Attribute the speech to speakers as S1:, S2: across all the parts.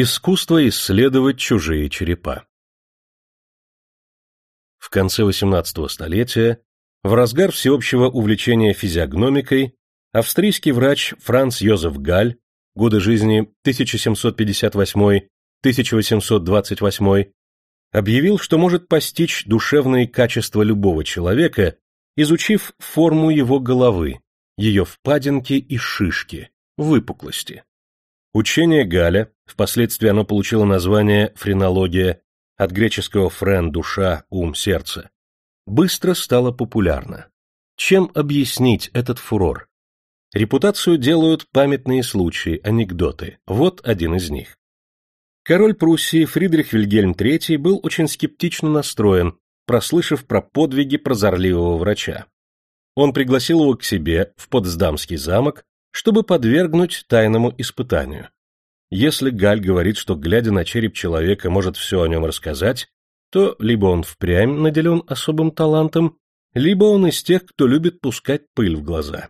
S1: Искусство исследовать чужие черепа В конце XVIII столетия, в разгар всеобщего увлечения физиогномикой, австрийский врач Франц Йозеф Галь, годы жизни 1758-1828, объявил, что может постичь душевные качества любого человека, изучив форму его головы, ее впадинки и шишки, выпуклости. Учение Галя, впоследствии оно получило название френология, от греческого френ – душа, ум, сердце, быстро стало популярно. Чем объяснить этот фурор? Репутацию делают памятные случаи, анекдоты. Вот один из них. Король Пруссии Фридрих Вильгельм III был очень скептично настроен, прослышав про подвиги прозорливого врача. Он пригласил его к себе в Потсдамский замок, чтобы подвергнуть тайному испытанию. Если Галь говорит, что, глядя на череп человека, может все о нем рассказать, то либо он впрямь наделен особым талантом, либо он из тех, кто любит пускать пыль в глаза.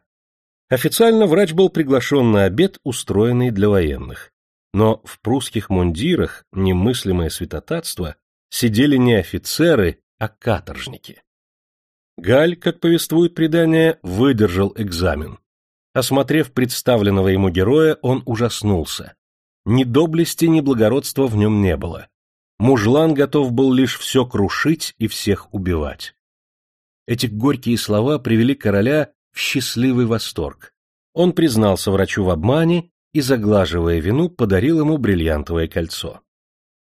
S1: Официально врач был приглашен на обед, устроенный для военных. Но в прусских мундирах, немыслимое святотатство, сидели не офицеры, а каторжники. Галь, как повествует предание, выдержал экзамен. Осмотрев представленного ему героя, он ужаснулся. Ни доблести, ни благородства в нем не было. Мужлан готов был лишь все крушить и всех убивать. Эти горькие слова привели короля в счастливый восторг. Он признался врачу в обмане и, заглаживая вину, подарил ему бриллиантовое кольцо.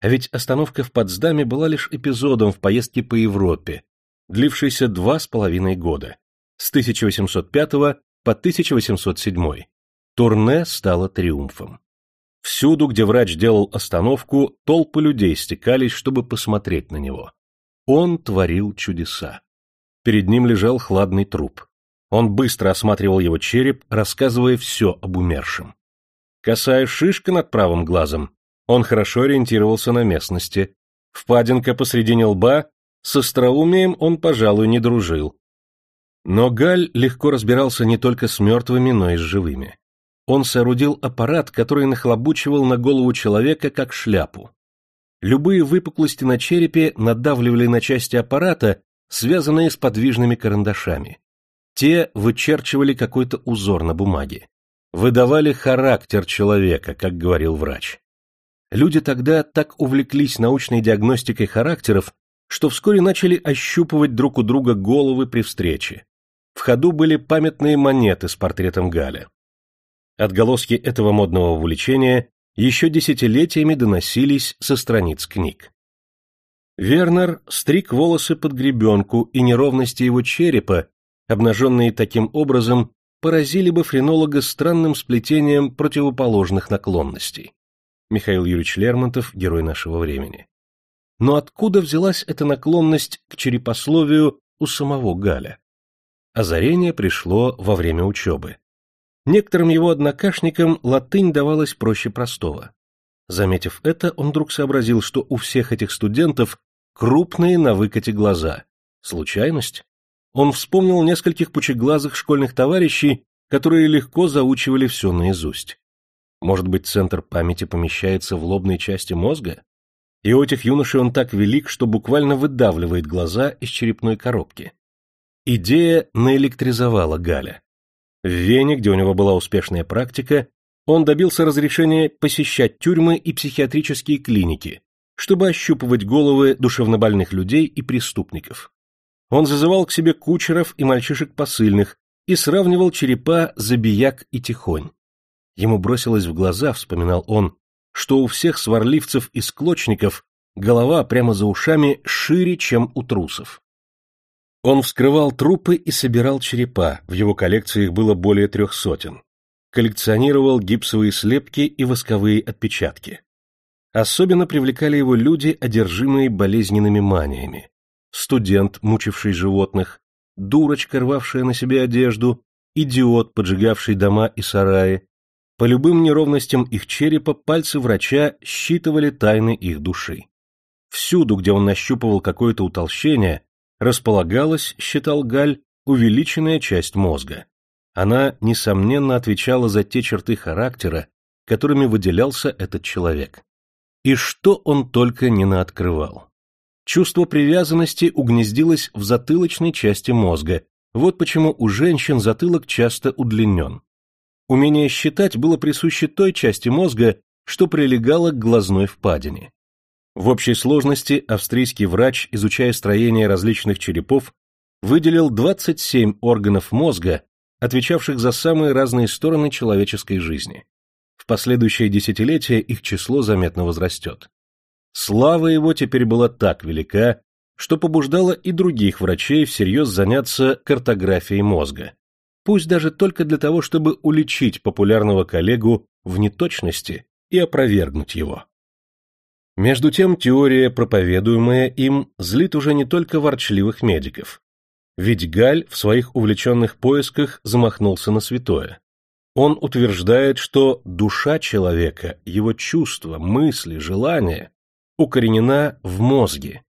S1: А ведь остановка в Потсдаме была лишь эпизодом в поездке по Европе, длившейся два с половиной года, с 1805 по 1807. Турне стало триумфом. Всюду, где врач делал остановку, толпы людей стекались, чтобы посмотреть на него. Он творил чудеса. Перед ним лежал хладный труп. Он быстро осматривал его череп, рассказывая все об умершем. Касая шишка над правым глазом, он хорошо ориентировался на местности. Впадинка посредине лба, с остроумием он, пожалуй, не дружил. Но Галь легко разбирался не только с мертвыми, но и с живыми он соорудил аппарат, который нахлобучивал на голову человека как шляпу. Любые выпуклости на черепе надавливали на части аппарата, связанные с подвижными карандашами. Те вычерчивали какой-то узор на бумаге. Выдавали характер человека, как говорил врач. Люди тогда так увлеклись научной диагностикой характеров, что вскоре начали ощупывать друг у друга головы при встрече. В ходу были памятные монеты с портретом Галя. Отголоски этого модного увлечения еще десятилетиями доносились со страниц книг. Вернер стриг волосы под гребенку, и неровности его черепа, обнаженные таким образом, поразили бы френолога странным сплетением противоположных наклонностей. Михаил Юрьевич Лермонтов, герой нашего времени. Но откуда взялась эта наклонность к черепословию у самого Галя? Озарение пришло во время учебы. Некоторым его однокашникам латынь давалась проще простого. Заметив это, он вдруг сообразил, что у всех этих студентов крупные на выкате глаза. Случайность? Он вспомнил нескольких пучеглазых школьных товарищей, которые легко заучивали все наизусть. Может быть, центр памяти помещается в лобной части мозга? И у этих юношей он так велик, что буквально выдавливает глаза из черепной коробки. Идея наэлектризовала Галя. В Вене, где у него была успешная практика, он добился разрешения посещать тюрьмы и психиатрические клиники, чтобы ощупывать головы душевнобольных людей и преступников. Он зазывал к себе кучеров и мальчишек посыльных и сравнивал черепа забияк и тихонь. Ему бросилось в глаза, вспоминал он, что у всех сварливцев и склочников голова прямо за ушами шире, чем у трусов. Он вскрывал трупы и собирал черепа, в его коллекции их было более трех сотен. Коллекционировал гипсовые слепки и восковые отпечатки. Особенно привлекали его люди, одержимые болезненными маниями. Студент, мучивший животных, дурочка, рвавшая на себе одежду, идиот, поджигавший дома и сараи. По любым неровностям их черепа пальцы врача считывали тайны их души. Всюду, где он нащупывал какое-то утолщение, располагалась, считал Галь, увеличенная часть мозга. Она, несомненно, отвечала за те черты характера, которыми выделялся этот человек. И что он только не наоткрывал. Чувство привязанности угнездилось в затылочной части мозга, вот почему у женщин затылок часто удлинен. Умение считать было присуще той части мозга, что прилегало к глазной впадине. В общей сложности австрийский врач, изучая строение различных черепов, выделил 27 органов мозга, отвечавших за самые разные стороны человеческой жизни. В последующие десятилетия их число заметно возрастет. Слава его теперь была так велика, что побуждала и других врачей всерьез заняться картографией мозга, пусть даже только для того, чтобы уличить популярного коллегу в неточности и опровергнуть его. Между тем теория, проповедуемая им, злит уже не только ворчливых медиков. Ведь Галь в своих увлеченных поисках замахнулся на святое. Он утверждает, что душа человека, его чувства, мысли, желания укоренена в мозге.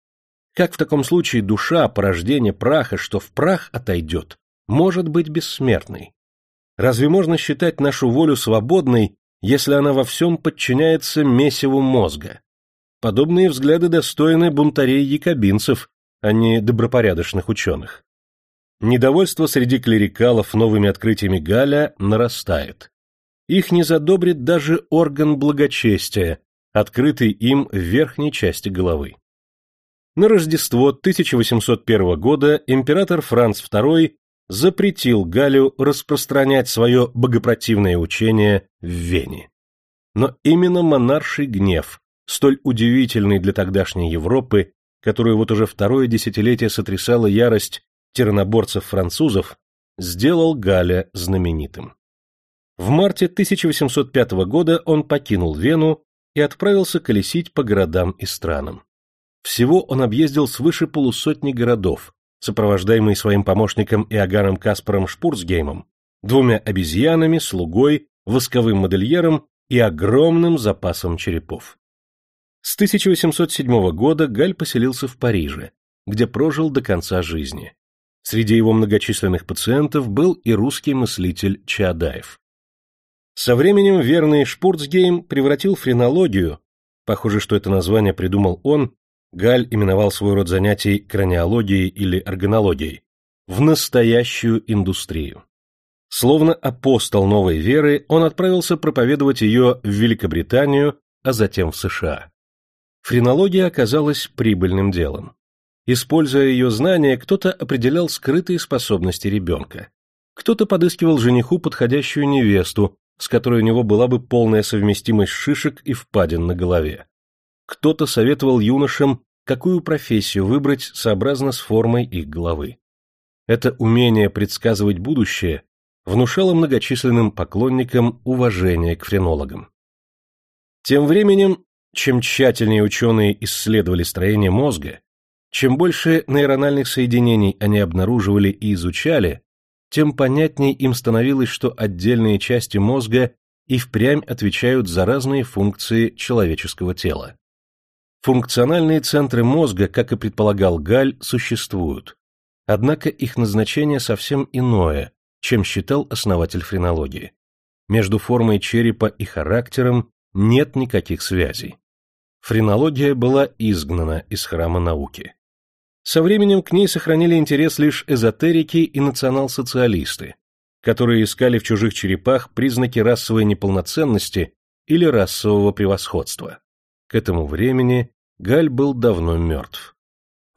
S1: Как в таком случае душа, порождение праха, что в прах отойдет, может быть бессмертной? Разве можно считать нашу волю свободной, если она во всем подчиняется месиву мозга? Подобные взгляды достойны бунтарей-якобинцев, а не добропорядочных ученых. Недовольство среди клерикалов новыми открытиями Галя нарастает. Их не задобрит даже орган благочестия, открытый им в верхней части головы. На Рождество 1801 года император Франц II запретил Галю распространять свое богопротивное учение в Вене. Но именно монарший гнев, столь удивительный для тогдашней Европы, которую вот уже второе десятилетие сотрясала ярость тираноборцев-французов, сделал Галя знаменитым. В марте 1805 года он покинул Вену и отправился колесить по городам и странам. Всего он объездил свыше полусотни городов, сопровождаемый своим помощником Иоганном Каспаром Шпурцгеймом, двумя обезьянами, слугой, восковым модельером и огромным запасом черепов. С 1807 года Галь поселился в Париже, где прожил до конца жизни. Среди его многочисленных пациентов был и русский мыслитель Чаадаев. Со временем верный Шпурцгейм превратил френологию, похоже, что это название придумал он, Галь именовал свой род занятий краниологией или органологией, в настоящую индустрию. Словно апостол новой веры, он отправился проповедовать ее в Великобританию, а затем в США. Френология оказалась прибыльным делом. Используя ее знания, кто-то определял скрытые способности ребенка. Кто-то подыскивал жениху подходящую невесту, с которой у него была бы полная совместимость шишек и впадин на голове. Кто-то советовал юношам, какую профессию выбрать сообразно с формой их головы. Это умение предсказывать будущее внушало многочисленным поклонникам уважение к френологам. Тем временем, чем тщательнее ученые исследовали строение мозга, чем больше нейрональных соединений они обнаруживали и изучали, тем понятнее им становилось, что отдельные части мозга и впрямь отвечают за разные функции человеческого тела. Функциональные центры мозга, как и предполагал Галь, существуют, однако их назначение совсем иное, чем считал основатель френологии. Между формой черепа и характером нет никаких связей. Френология была изгнана из храма науки. Со временем к ней сохранили интерес лишь эзотерики и национал-социалисты, которые искали в чужих черепах признаки расовой неполноценности или расового превосходства. К этому времени Галь был давно мертв.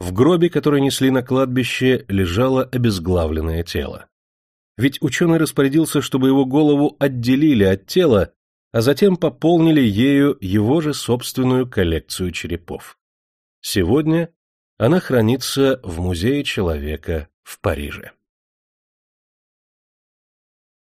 S1: В гробе, который несли на кладбище, лежало обезглавленное тело. Ведь ученый распорядился, чтобы его голову отделили от тела, а затем пополнили ею его же собственную коллекцию черепов. Сегодня она хранится в Музее человека в Париже.